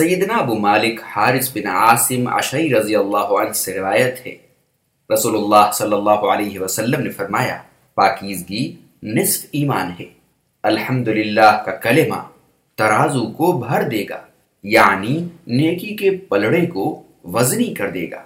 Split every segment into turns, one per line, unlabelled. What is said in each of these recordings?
سیدنا ابو مالک حارث بن عاصم عشعی رضی اللہ عنہ سے روایت ہے۔ رسول اللہ صلی اللہ علیہ وسلم نے فرمایا، پاکیزگی نصف ایمان ہے۔ الحمدللہ کا کلمہ ترازو کو بھر دے گا یعنی نیکی کے پلڑے کو وزنی کر دے گا۔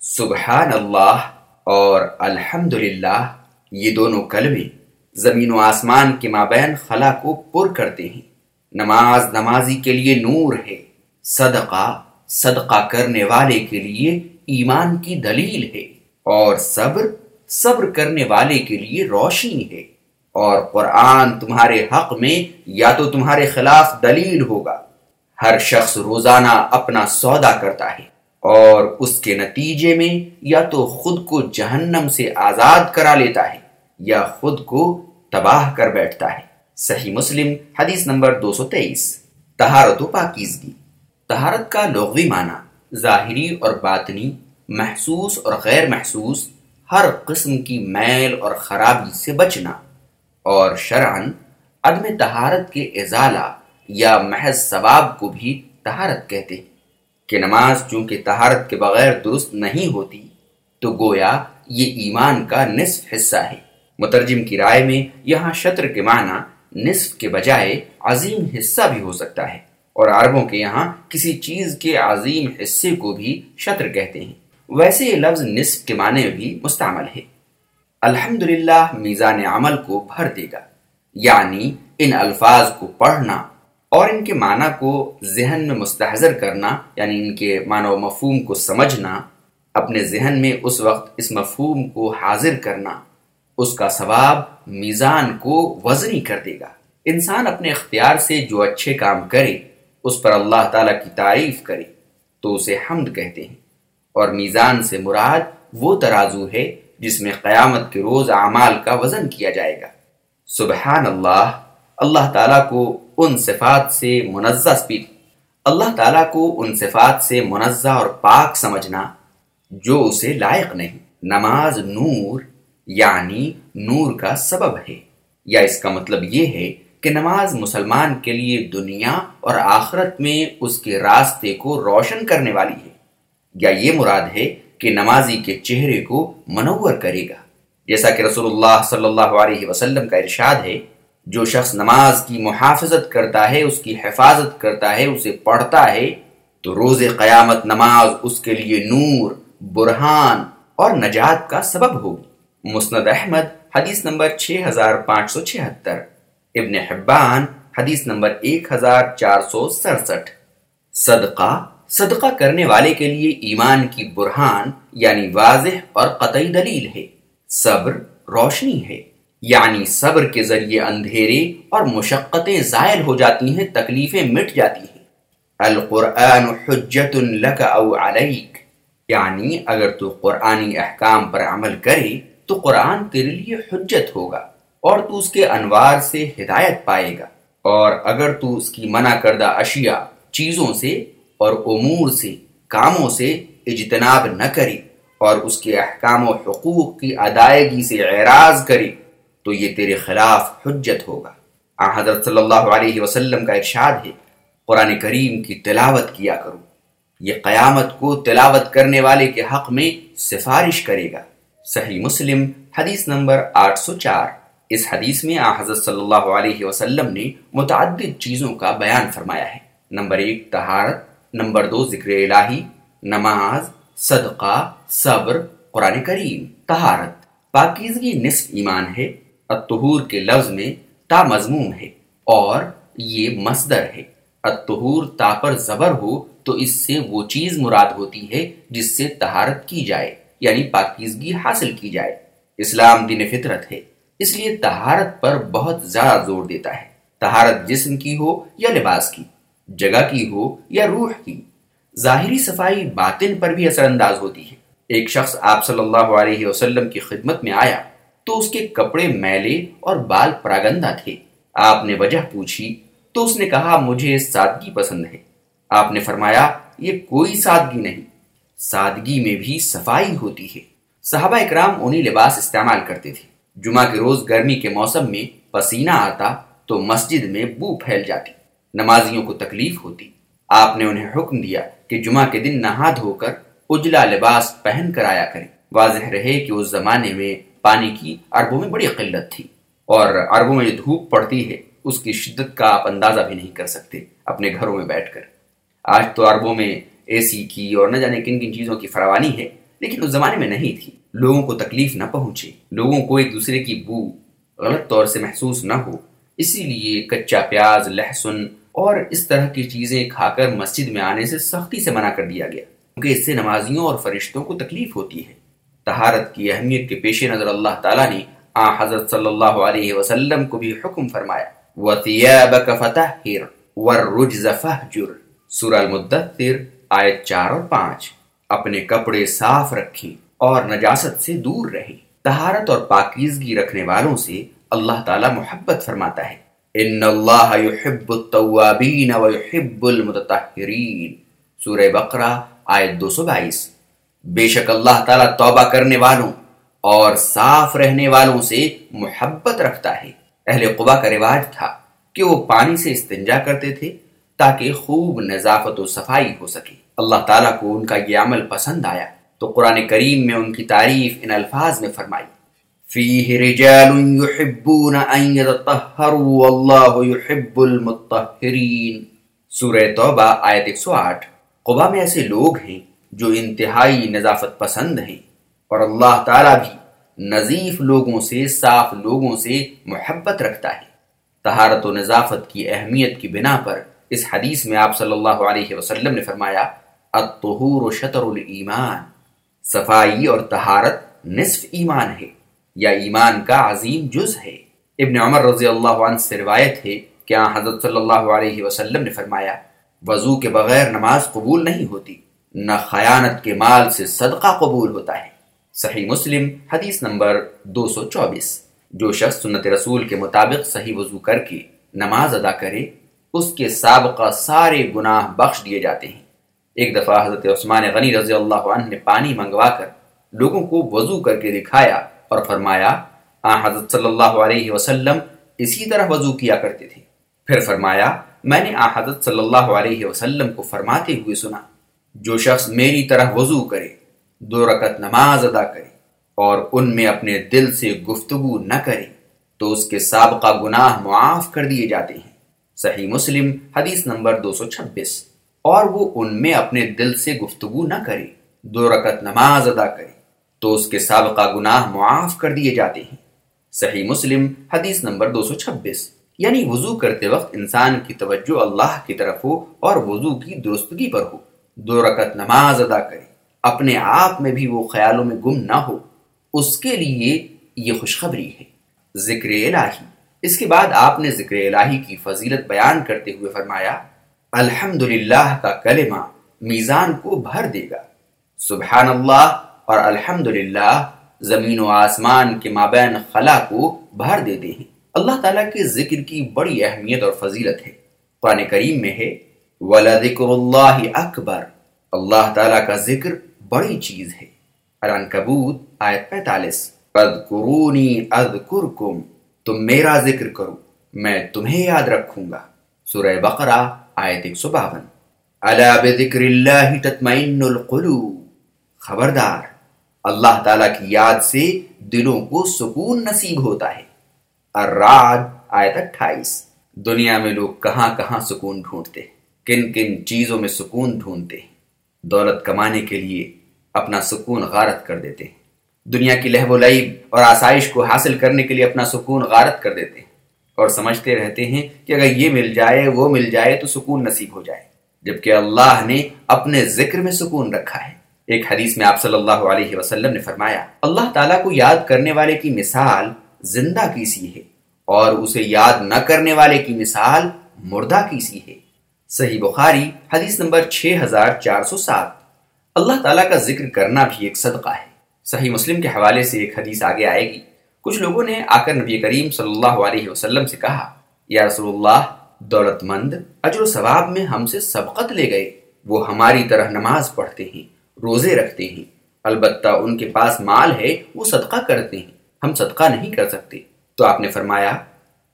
سبحان اللہ اور الحمدللہ، یہ دونوں کلمے زمین و آسمان کے مابین خلا کو پر کرتے ہیں۔ نماز نمازی کے لیے نور ہے، صدقہ صدقہ کرنے والے کے لیے ایمان کی دلیل ہے اور صبر صبر کرنے والے کے لیے روشنی ہے۔ اور قرآن تمہارے حق میں یا تو تمہارے خلاف دلیل ہوگا۔ ہر شخص روزانہ اپنا سودا کرتا ہے اور اس کے نتیجے میں یا تو خود کو جہنم سے آزاد کرا لیتا ہے یا خود کو تباہ کر بیٹھتا ہے۔ صحیح مسلم، حدیث نمبر دو سو تیئیس۔ تہارت و پاکیزگی۔ تہارت کا لغوی معنی ظاہری اور باطنی، محسوس اور غیر محسوس، ہر قسم کی میل اور خرابی سے بچنا۔ اور شرعن عدم تہارت کے ازالہ یا محض ثواب کو بھی تہارت کہتے ہیں۔ کہ نماز چونکہ تہارت کے بغیر درست نہیں ہوتی، تو گویا یہ ایمان کا نصف حصہ ہے۔ مترجم کی رائے میں یہاں شطر کے معنی نصف کے بجائے عظیم حصہ بھی ہو سکتا ہے۔ اور عربوں کے یہاں کسی چیز کے عظیم حصے کو بھی شطر کہتے ہیں۔ ویسے یہ لفظ نصف کے معنی بھی مستعمل ہے۔ الحمدللہ میزان عمل کو بھر دے گا۔ یعنی ان الفاظ کو پڑھنا اور ان کے معنی کو ذہن میں مستحضر کرنا یعنی ان کے معنی و مفہوم کو سمجھنا، اپنے ذہن میں اس وقت اس مفہوم کو حاضر کرنا۔ اس کا ثواب میزان کو وزنی کر دے گا۔ انسان اپنے اختیار سے جو اچھے کام کرے، اس پر اللہ تعالیٰ کی تعریف کرے تو اسے حمد کہتے ہیں۔ اور میزان سے مراد وہ ترازو ہے جس میں قیامت کے روز اعمال کا وزن کیا جائے گا۔ سبحان اللہ اللہ تعالیٰ کو ان صفات سے منزہ سپیل اللہ تعالیٰ کو ان صفات سے منزہ اور پاک سمجھنا جو اسے لائق نہیں۔ نماز نور یعنی نور کا سبب ہے۔ یا اس کا مطلب یہ ہے کہ نماز مسلمان کے لیے دنیا اور آخرت میں اس کے راستے کو روشن کرنے والی ہے۔ یا یہ مراد ہے کہ نمازی کے چہرے کو منور کرے گا۔ جیسا کہ رسول اللہ صلی اللہ علیہ وسلم کا ارشاد ہے، جو شخص نماز کی محافظت کرتا ہے، اس کی حفاظت کرتا ہے، اسے پڑھتا ہے، تو روز قیامت نماز اس کے لیے نور، برہان اور نجات کا سبب ہوگی۔ مسند احمد، حدیث نمبر 6576 ابن حبان، حدیث نمبر 1467 صدقہ صدقہ کرنے والے کے لیے ایمان کی برہان یعنی واضح اور قطعی دلیل ہے۔ صبر روشنی ہے یعنی صبر کے ذریعے اندھیرے اور مشقتیں زائل ہو جاتی ہیں، تکلیفیں مٹ جاتی ہیں۔ القرآن حجت لک او علیک یعنی اگر تو قرآنی احکام پر عمل کرے تو قرآن تیرے لیے حجت ہوگا اور تو اس کے انوار سے ہدایت پائے گا۔ اور اگر تو اس کی منع کردہ اشیاء چیزوں سے اور امور سے، کاموں سے اجتناب نہ کرے اور اس کے احکام و حقوق کی ادائیگی سے اعراض کرے تو یہ تیرے خلاف حجت ہوگا۔ آن حضرت صلی اللہ علیہ وسلم کا ارشاد ہے، قرآن کریم کی تلاوت کیا کرو۔ یہ قیامت کو تلاوت کرنے والے کے حق میں سفارش کرے گا۔ صحیح مسلم، حدیث نمبر آٹھ سو چار۔ اس حدیث میں حضرت صلی اللہ علیہ وسلم نے متعدد چیزوں کا بیان فرمایا ہے۔ نمبر ایک تہارت نمبر دو، ذکر الہی۔ نماز، صدقہ، صبر، قرآن کریم تہارت پاکیزگی نصف ایمان ہے۔ اتہور کے لفظ میں تا مضموم ہے اور یہ مصدر ہے۔ اتہور تا پر زبر ہو تو اس سے وہ چیز مراد ہوتی ہے جس سے تہارت کی جائے۔ یعنی پاکیزگی حاصل کی جائے۔ اسلام دین فطرت ہے، اس لیے تہارت پر بہت زیادہ زور دیتا ہے۔ تہارت جسم کی ہو یا لباس کی، جگہ کی ہو یا روح کی۔ ظاہری صفائی باطن پر بھی اثر انداز ہوتی ہے۔ ایک شخص آپ صلی اللہ علیہ وسلم کی خدمت میں آیا تو اس کے کپڑے میلے اور بال پراگندہ تھے۔ آپ نے وجہ پوچھی تو اس نے کہا، مجھے سادگی پسند ہے۔ آپ نے فرمایا، یہ کوئی سادگی نہیں۔ سادگی میں بھی صفائی ہوتی ہے۔ صحابہ اکرام انہی لباس استعمال کرتے تھے۔ جمعہ کے روز گرمی کے موسم میں پسینہ آتا تو مسجد میں بو پھیل جاتی۔ نمازیوں کو تکلیف ہوتی۔ آپ نے انہیں حکم دیا کہ جمعہ کے دن نہا دھو کر اجلا لباس پہن کر آیا کریں۔ واضح رہے کہ اس زمانے میں پانی کی عربوں میں بڑی قلت تھی اور عربوں میں جو دھوپ پڑتی ہے، اس کی شدت کا آپ اندازہ بھی نہیں کر سکتے اپنے گھروں میں بیٹھ کر۔ آج تو عربوں میں اے سی کی اور نہ جانے کن کن چیزوں کی فراوانی ہے، لیکن اس زمانے میں نہیں تھی۔ لوگوں کو تکلیف نہ پہنچے، لوگوں کو ایک دوسرے کی بو غلط طور سے محسوس نہ ہو۔ اسی لیے کچا پیاز، لہسن اور اس طرح کی چیزیں کھا کر مسجد میں آنے سے سختی سے منع کر دیا گیا، کیونکہ اس سے نمازیوں اور فرشتوں کو تکلیف ہوتی ہے۔ تہارت کی اہمیت کے پیش نظر اللہ تعالیٰ نے آ حضرت صلی اللہ علیہ وسلم کو بھی حکم فرمایا۔ وَثِيَابَكَ فَتَحِّرْ وَالرُّجْزَ فَحْجُرْ سورہ المدثر آیت چار اور پانچ۔ اپنے کپڑے صاف رکھیں اور نجاست سے دور رہیں۔ تہارت اور پاکیزگی رکھنے والوں سے اللہ تعالی محبت فرماتا ہے۔ ان اللہ يحب التوابین ويحب المتطہرین۔ سورہ بقرہ، آیت دو سو بائیس۔ بے شک اللہ تعالی توبہ کرنے والوں اور صاف رہنے والوں سے محبت رکھتا ہے۔ اہل قبا کا رواج تھا کہ وہ پانی سے استنجا کرتے تھے تاکہ خوب نظافت و صفائی ہو سکے۔ اللہ تعالیٰ کو ان کا یہ عمل پسند آیا۔ تو قرآن کریم میں ان کی تعریف ان الفاظ میں فرمائی۔ فیہ رجال یحبون ان یتطہروا واللہ یحب المتطہرین سورہ توبہ آیت 108 قبا میں ایسے لوگ ہیں جو انتہائی نظافت پسند ہیں۔ اور اللہ تعالیٰ بھی نظیف لوگوں سے، صاف لوگوں سے محبت رکھتا ہے۔ طہارت و نظافت کی اہمیت کی بنا پر اس حدیث میں آپ صلی اللہ علیہ وسلم نے فرمایا، الطہور شطر الایمان، صفائی اور طہارت نصف ایمان ہے، یا ایمان کا عظیم جز ہے۔ ابن عمر رضی اللہ عنہ سے روایت ہے کہ آن حضرت صلی اللہ علیہ وسلم نے فرمایا، وضو کے بغیر نماز قبول نہیں ہوتی، نہ خیانت کے مال سے صدقہ قبول ہوتا ہے۔ صحیح مسلم، حدیث نمبر دو سو چوبیس، جو شخص سنت رسول کے مطابق صحیح وضو کر کے نماز ادا کرے اس کے سابقہ سارے گناہ بخش دیے جاتے ہیں۔ ایک دفعہ حضرت عثمان غنی رضی اللہ عنہ نے پانی منگوا کر لوگوں کو وضو کر کے دکھایا اور فرمایا، آ حضرت صلی اللہ علیہ وسلم، اسی طرح وضو کیا کرتے تھے۔ پھر فرمایا، میں نے آ حضرت صلی اللہ علیہ وسلم کو فرماتے ہوئے سنا، جو شخص میری طرح وضو کرے، دو رکت نماز ادا کرے اور ان میں اپنے دل سے گفتگو نہ کرے، تو اس کے سابقہ گناہ معاف کر دیے جاتے ہیں۔ صحیح مسلم، حدیث نمبر دو سو چھبیس۔ اور وہ ان میں اپنے دل سے گفتگو نہ کرے، دو رکت نماز ادا کرے، تو اس کے سابقہ گناہ معاف کر دیے جاتے ہیں۔ صحیح مسلم، حدیث نمبر دو سو چھبیس۔ یعنی وضو کرتے وقت انسان کی توجہ اللہ کی طرف ہو اور وضو کی درستگی پر ہو۔ دو رکت نماز ادا کرے، اپنے آپ میں بھی وہ خیالوں میں گم نہ ہو۔ اس کے لیے یہ خوشخبری ہے۔ ذکر الہی۔ اس کے بعد آپ نے ذکر الہی کی فضیلت بیان کرتے ہوئے فرمایا الحمد کا کلمہ میزان کو بھر دے گا۔ سبحان اللہ اور الحمد زمین و آسمان کے مابین خلا کو بھر دیتے ہیں۔ اللہ تعالیٰ کے ذکر کی بڑی اہمیت اور فضیلت ہے۔ قرآن کریم میں ہے، وَلَذِكُرُ اللَّهِ اکبر اللہ تعالیٰ کا ذکر بڑی چیز ہے۔ اران کبوت آیت پینتالیس اذکرکم تم میرا ذکر کرو، میں تمہیں یاد رکھوں گا۔ سورہ بقرہ، آیت ایک سو باون۔ الا بذکر اللہ تطمئن القلوب۔ خبردار، اللہ تعالیٰ کی یاد سے دلوں کو سکون نصیب ہوتا ہے۔ الرعد، آیت اٹھائیس۔ دنیا میں لوگ کہاں کہاں سکون ڈھونڈتے، کن کن چیزوں میں سکون ڈھونڈتے۔ دولت کمانے کے لیے اپنا سکون غارت کر دیتے۔ ہیں دنیا کی لہب و لعب اور آسائش کو حاصل کرنے کے لیے اپنا سکون غارت کر دیتے ہیں اور سمجھتے رہتے ہیں کہ اگر یہ مل جائے، وہ مل جائے تو سکون نصیب ہو جائے۔ جبکہ اللہ نے اپنے ذکر میں سکون رکھا ہے۔ ایک حدیث میں آپ صلی اللہ علیہ وسلم نے فرمایا، اللہ تعالیٰ کو یاد کرنے والے کی مثال زندہ کی سی ہے اور اسے یاد نہ کرنے والے کی مثال مردہ کی سی ہے۔ صحیح بخاری، حدیث نمبر 6407 اللہ تعالیٰ کا ذکر کرنا بھی ایک صدقہ ہے۔ صحیح مسلم کے حوالے سے ایک حدیث آگے آئے گی۔ کچھ لوگوں نے آ کر نبی کریم صلی اللہ علیہ وسلم سے کہا، یا رسول اللہ دولت مند اجر و ثواب میں ہم سے سبقت لے گئے۔ وہ ہماری طرح نماز پڑھتے ہیں، روزے رکھتے ہیں۔ البتہ ان کے پاس مال ہے، وہ صدقہ کرتے ہیں۔ ہم صدقہ نہیں کر سکتے۔ تو آپ نے فرمایا،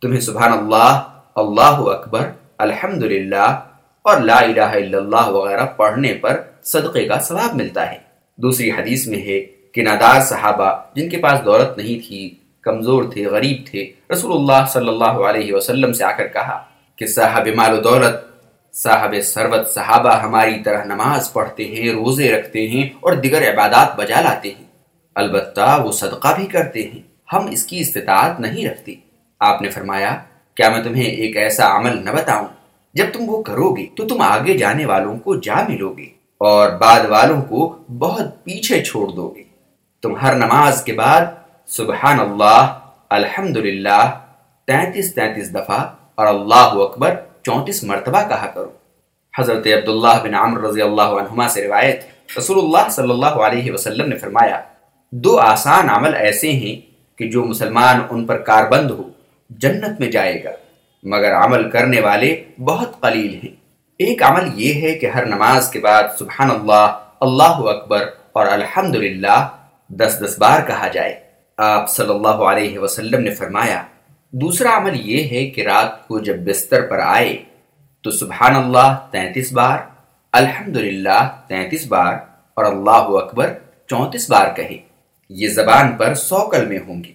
تمہیں سبحان اللہ اللہ اکبر الحمد اور لا الہ الا اللہ وغیرہ پڑھنے پر صدقے کا ثواب ملتا ہے۔ دوسری حدیث میں ہے کہ نادار صحابہ جن کے پاس دولت نہیں تھی، کمزور تھے، غریب تھے، رسول اللہ صلی اللہ علیہ وسلم سے آ کر کہا کہ صاحب مال و دولت، صاحب سروت صحابہ ہماری طرح نماز پڑھتے ہیں، روزے رکھتے ہیں اور دیگر عبادات بجا لاتے ہیں۔ البتہ وہ صدقہ بھی کرتے ہیں، ہم اس کی استطاعت نہیں رکھتے۔ آپ نے فرمایا، کیا میں تمہیں ایک ایسا عمل نہ بتاؤں؟ جب تم وہ کرو گے تو تم آگے جانے والوں کو جا ملو گے اور بعد والوں کو بہت پیچھے چھوڑ دو گے تم ہر نماز کے بعد سبحان اللہ الحمد للہ تینتیس تینتیس دفعہ اور اللہ اکبر چونتیس مرتبہ کہا کرو۔ حضرت عبداللہ بن عمر رضی اللہ عنہما سے روایت رسول اللہ صلی اللہ علیہ وسلم نے فرمایا، دو آسان عمل ایسے ہیں کہ جو مسلمان ان پر کاربند ہو، جنت میں جائے گا، مگر عمل کرنے والے بہت قلیل ہیں۔ ایک عمل یہ ہے کہ ہر نماز کے بعد سبحان اللہ اللہ اکبر اور الحمد للہ دس دس بار کہا جائے۔ آپ صلی اللہ علیہ وسلم نے فرمایا، دوسرا عمل یہ ہے کہ رات کو جب بستر پر آئے، تو سبحان اللہ تینتیس بار الحمد للہ تینتیس بار، اور اللہ اکبر چونتیس بار کہے۔ یہ زبان پر سو کلمے ہوں گے،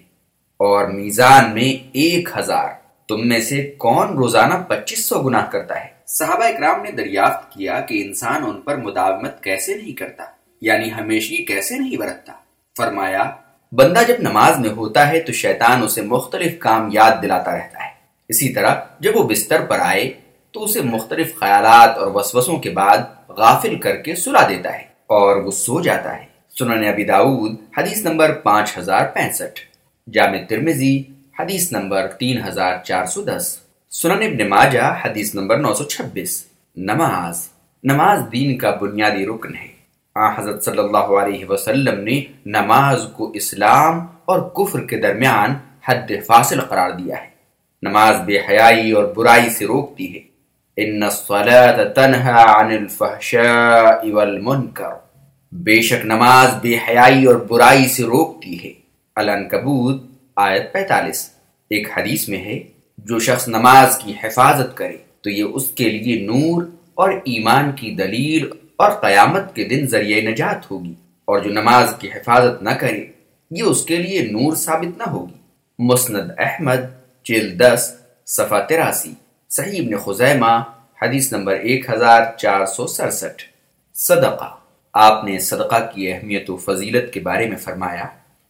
اور میزان میں ایک ہزار۔ تم میں سے کون روزانہ پچیس سو گناہ کرتا ہے؟ صحابہ اکرام نے دریافت کیا کہ انسان ان پر مداومت کیسے نہیں کرتا یعنی ہمیشگی کیسے نہیں برتتا۔ فرمایا، بندہ جب نماز میں ہوتا ہے تو شیطان اسے مختلف کام یاد دلاتا رہتا ہے۔ اسی طرح جب وہ بستر پر آئے تو اسے مختلف خیالات اور وسوسوں کے بعد غافل کر کے سلا دیتا ہے اور وہ سو جاتا ہے۔ سنن ابی داود حدیث نمبر پانچ ہزار پینسٹھ۔ جامع ترمیزی حدیث نمبر تین ہزار چار سو دس۔ سنن ابن ماجہ، حدیث نمبر نو سو چھبیس۔ نماز نماز دین کا بنیادی رکن ہے۔ حضرت صلی اللہ علیہ وسلم نے نماز کو اسلام اور کفر کے درمیان حد فاصل قرار دیا ہے۔ نماز بے حیائی اور برائی سے روکتی ہے۔ ان تنہا عن الفحشاء والمنکر۔ بے شک نماز بے حیائی اور برائی سے روکتی ہے۔ الانکبوت آیت پینتالیس۔ ایک حدیث میں ہے، جو شخص نماز کی حفاظت کرے تو یہ اس کے لیے نور اور ایمان کی دلیل اور قیامت کے دن ذریعہ نجات ہوگی اور جو نماز کی حفاظت نہ کرے، یہ اس کے لیے نور ثابت نہ ہوگی۔ مسند احمد جل دس، صفحہ تراسی، صحیح ابن خزیمہ، حدیث نمبر ایک ہزار چار سو سڑسٹھ۔ صدقہ، آپ نے صدقہ کی اہمیت و فضیلت کے بارے میں فرمایا۔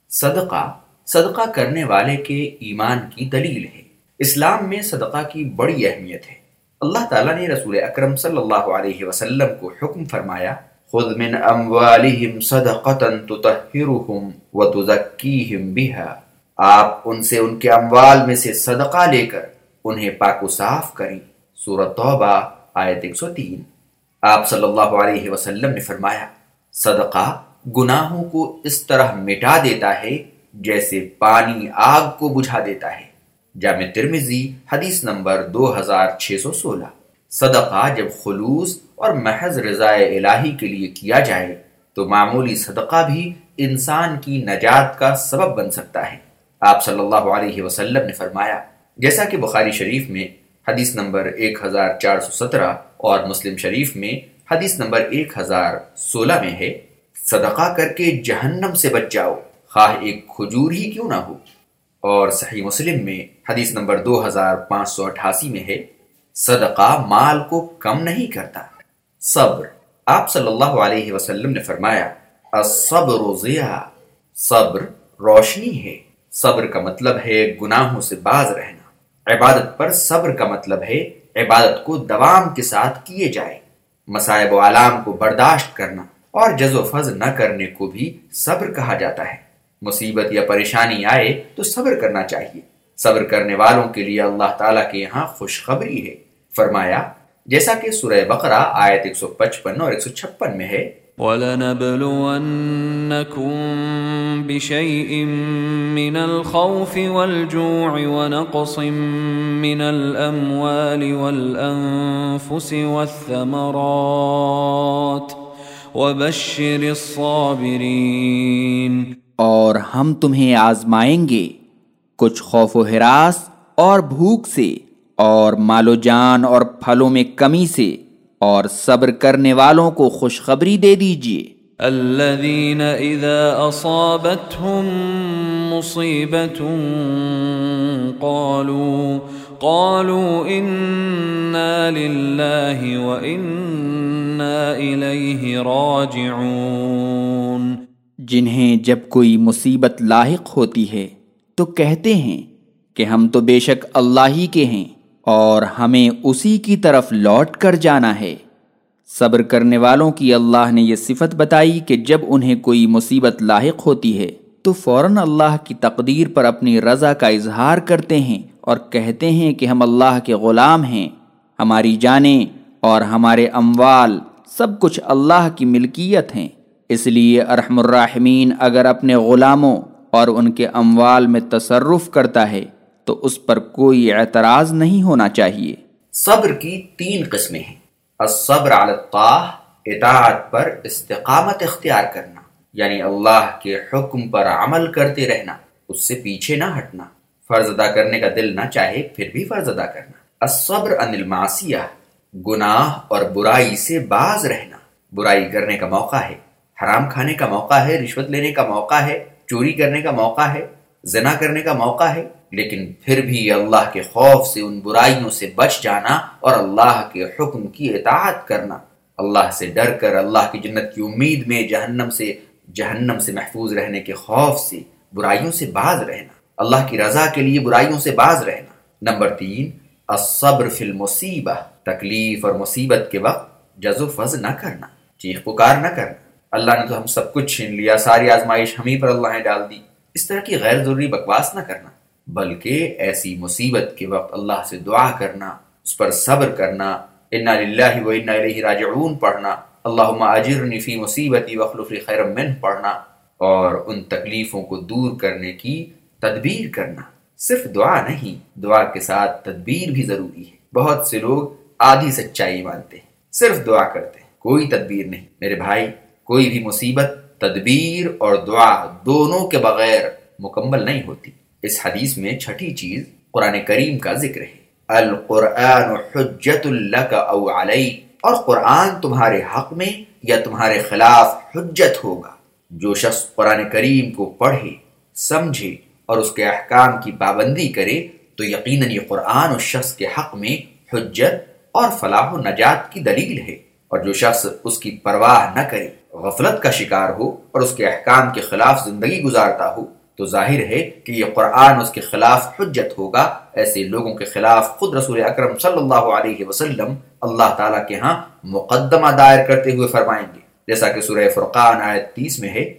صدقہ صدقہ کرنے والے کے ایمان کی دلیل ہے۔ اسلام میں صدقہ کی بڑی اہمیت ہے۔ اللہ تعالیٰ نے رسول اکرم صلی اللہ علیہ وسلم کو حکم فرمایا، خذ من اموالہم صدقتا تطہرہم وتزکیہم بها آپ ان سے ان کے اموال میں سے صدقہ لے کر انہیں پاک و صاف کریں۔ سورۃ توبہ، آیت 103 آپ صلی اللہ علیہ وسلم نے فرمایا، صدقہ گناہوں کو اس طرح مٹا دیتا ہے جیسے پانی آگ کو بجھا دیتا ہے۔ جامع ترمیزی حدیث نمبر دو ہزار چھ سو سولہ۔ صدقہ جب خلوص اور محض رضاء الہی کے لیے کیا جائے، تو معمولی صدقہ بھی انسان کی نجات کا سبب بن سکتا ہے۔ آپ صلی اللہ علیہ وسلم نے فرمایا، جیسا کہ بخاری شریف میں حدیث نمبر ایک ہزار چار سو سترہ اور مسلم شریف میں حدیث نمبر ایک ہزار سولہ میں ہے، صدقہ کر کے جہنم سے بچ جاؤ، خواہ ایک کھجور ہی کیوں نہ ہو۔ اور صحیح مسلم میں حدیث نمبر دو ہزار پانچ سو اٹھاسی میں ہے، صدقہ مال کو کم نہیں کرتا۔ صبر۔ آپ صلی اللہ علیہ وسلم نے فرمایا، الصبر ضیاء صبر روشنی ہے۔ صبر کا مطلب ہے گناہوں سے باز رہنا۔ عبادت پر صبر کا مطلب ہے عبادت کو دوام کے ساتھ کیے جائے۔ مسائب و علام کو برداشت کرنا اور جز و فض نہ کرنے کو بھی صبر کہا جاتا ہے۔ مصیبت یا پریشانی آئے تو صبر کرنا چاہیے۔ صبر کرنے والوں کے لیے اللہ تعالیٰ کے یہاں خوشخبری ہے۔ فرمایا، جیسا کہ سورہ بقرہ آیت 155 اور 156 میں ہے۔
وَلَنَبْلُوَنَّكُمْ بِشَيْءٍ مِّنَ الْخَوْفِ وَالْجُوعِ وَنَقْصٍ مِّنَ الْأَمْوَالِ وَالْأَنفُسِ وَالثَّمَرَاتِ وَبَشِّرِ الصَّابِرِينَ۔
اور ہم تمہیں آزمائیں گے کچھ خوف و حراس اور بھوک سے اور مال و جان اور پھلوں میں کمی سے اور صبر کرنے والوں کو خوشخبری دے دیجیے۔
الذين إذا أصابتهم مصيبة قالوا قالوا إنا لله وإنا إليه راجعون۔
جنہیں جب کوئی مصیبت لاحق ہوتی ہے تو کہتے ہیں کہ ہم تو بے شک اللہ ہی کے ہیں اور ہمیں اسی کی طرف لوٹ کر جانا ہے۔ صبر کرنے والوں کی اللہ نے یہ صفت بتائی کہ جب انہیں کوئی مصیبت لاحق ہوتی ہے تو فوراً اللہ کی تقدیر پر اپنی رضا کا اظہار کرتے ہیں اور کہتے ہیں کہ ہم اللہ کے غلام ہیں، ہماری جانیں اور ہمارے اموال سب کچھ اللہ کی ملکیت ہیں۔ اس لیے ارحم الراحمین، اگر اپنے غلاموں اور ان کے اموال میں تصرف کرتا ہے، تو اس پر کوئی اعتراض نہیں ہونا چاہیے۔
صبر کی تین قسمیں ہیں۔ الصبر علی الطاع اطاعت پر استقامت اختیار کرنا یعنی اللہ کے حکم پر عمل کرتے رہنا، اس سے پیچھے نہ ہٹنا، فرض ادا کرنے کا دل نہ چاہے پھر بھی فرض ادا کرنا۔ الصبر عن المعصیہ، گناہ اور برائی سے باز رہنا۔ برائی کرنے کا موقع ہے۔ حرام کھانے کا موقع ہے، رشوت لینے کا موقع ہے، چوری کرنے کا موقع ہے، زنا کرنے کا موقع ہے، لیکن پھر بھی اللہ کے خوف سے، ان برائیوں سے بچ جانا اور اللہ کے حکم کی اطاعت کرنا۔ اللہ سے ڈر کر، اللہ کی جنت کی امید میں جہنم سے جہنم سے محفوظ رہنے کے خوف سے، برائیوں سے باز رہنا۔ اللہ کی رضا کے لیے برائیوں سے باز رہنا۔ نمبر تین، الصبر فی المصیبہ، تکلیف اور مصیبت کے وقت جز و فض نہ کرنا، چیخ پکار نہ کرنا۔ اللہ نے تو ہم سب کچھ چھین لیا، ساری آزمائش ہم ہی پر اللہ نے ڈال دی۔ اس طرح کی غیر ضروری بکواس نہ کرنا، بلکہ ایسی مصیبت کے وقت اللہ سے دعا کرنا، اس پر صبر کرنا، انا للہ و انا الیہ راجعون پڑھنا اللہم اجرنی فی مصیبتی وخلف لی خیر من پڑھنا، اور ان تکلیفوں کو دور کرنے کی تدبیر کرنا۔ صرف دعا نہیں، دعا کے ساتھ تدبیر بھی ضروری ہے۔ بہت سے لوگ آدھی سچائی مانتے ہیں، صرف دعا کرتے ہیں، کوئی تدبیر نہیں۔ میرے بھائی کوئی بھی مصیبت، تدبیر اور دعا دونوں کے بغیر مکمل نہیں ہوتی۔ اس حدیث میں چھٹی چیز قرآن کریم کا ذکر ہے۔ القرآن حجت لک او علی۔ اور قرآن تمہارے حق میں یا تمہارے خلاف حجت ہوگا۔ جو شخص قرآن کریم کو پڑھے، سمجھے اور اس کے احکام کی پابندی کرے، تو یقیناً یہ قرآن اس شخص کے حق میں حجت اور فلاح و نجات کی دلیل ہے۔ اور جو شخص اس کی پرواہ نہ کرے غفلت کا شکار ہو اور اس کے احکام کے خلاف زندگی گزارتا ہو، تو ظاہر ہے کہ یہ قرآن اس کے خلاف حجت ہوگا۔ ایسے لوگوں کے خلاف خود رسول اکرم صلی اللہ علیہ وسلم اللہ تعالیٰ کے ہاں مقدمہ دائر کرتے ہوئے فرمائیں گے۔ جیسا کہ سورہ فرقان آیت تیس میں ہے۔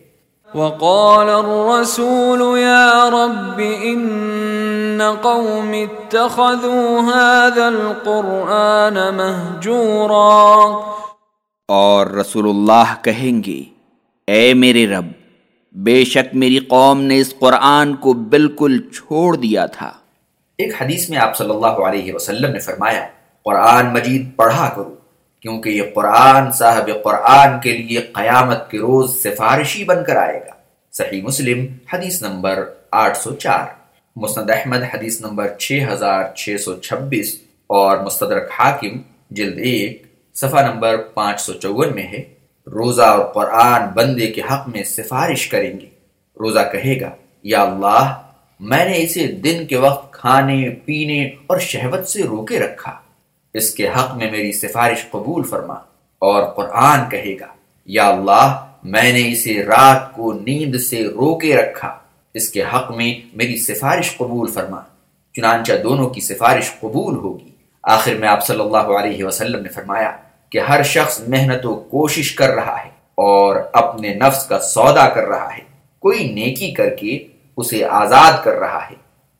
وقال الرسول يا رب إن قوم اتخذوا هذا القرآن مهجورا۔
اور رسول اللہ کہیں گے، اے میرے رب، بے شک میری قوم نے اس قرآن کو بالکل چھوڑ دیا تھا۔
ایک حدیث میں آپ صلی اللہ علیہ وسلم نے فرمایا، قرآن مجید پڑھا کرو، کیونکہ یہ قرآن صاحب قرآن کے لیے قیامت کے روز سفارشی بن کر آئے گا۔ صحیح مسلم، حدیث نمبر آٹھ سو چار۔ مسند احمد، حدیث نمبر چھ ہزار چھ سو چھبیس۔ اور مستدرک حاکم، جلد ایک۔ صفحہ نمبر پانچ سو چون میں ہے، روزہ اور قرآن بندے کے حق میں سفارش کریں گے۔ روزہ کہے گا، یا اللہ، میں نے اسے دن کے وقت کھانے، پینے اور شہوت سے روکے رکھا۔ اس کے حق میں میری سفارش قبول فرما۔ اور قرآن کہے گا، یا اللہ، میں نے اسے رات کو نیند سے روکے رکھا۔ اس کے حق میں میری سفارش قبول فرما۔ چنانچہ دونوں کی سفارش قبول ہوگی۔ آخر میں آپ صلی اللہ علیہ وسلم نے فرمایا کہ ہر شخص محنت و کوشش کر رہا ہے اور اپنے نفس کا سودا کر رہا ہے۔ کوئی نیکی کر کے اسے آزاد کر رہا ہے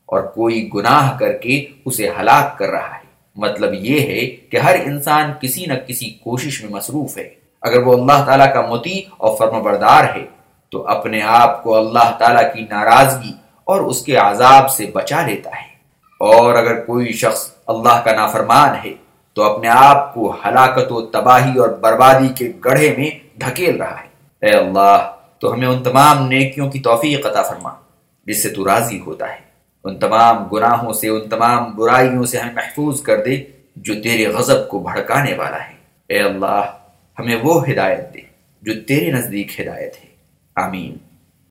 اور کوئی گناہ کر کے اسے ہلاک کر رہا ہے۔ مطلب یہ ہے کہ ہر انسان کسی نہ کسی کوشش میں مصروف ہے۔ اگر وہ اللہ تعالیٰ کا متی اور فرم بردار ہے، تو اپنے آپ کو اللہ تعالیٰ کی ناراضگی اور اس کے عذاب سے بچا لیتا ہے۔ اور اگر کوئی شخص اللہ کا نافرمان ہے تو اپنے آپ کو ہلاکت و تباہی اور بربادی کے گڑھے میں ڈھکیل رہا ہے۔ اے اللہ، تو ہمیں ان تمام نیکیوں کی توفیق عطا فرما، جس سے تو راضی ہوتا ہے۔ ان تمام گناہوں سے، ان تمام برائیوں سے ہمیں محفوظ کر دے، جو تیرے غضب کو بھڑکانے والا ہے۔ اے اللہ، ہمیں وہ ہدایت دے، جو تیرے نزدیک ہدایت ہے۔ آمین۔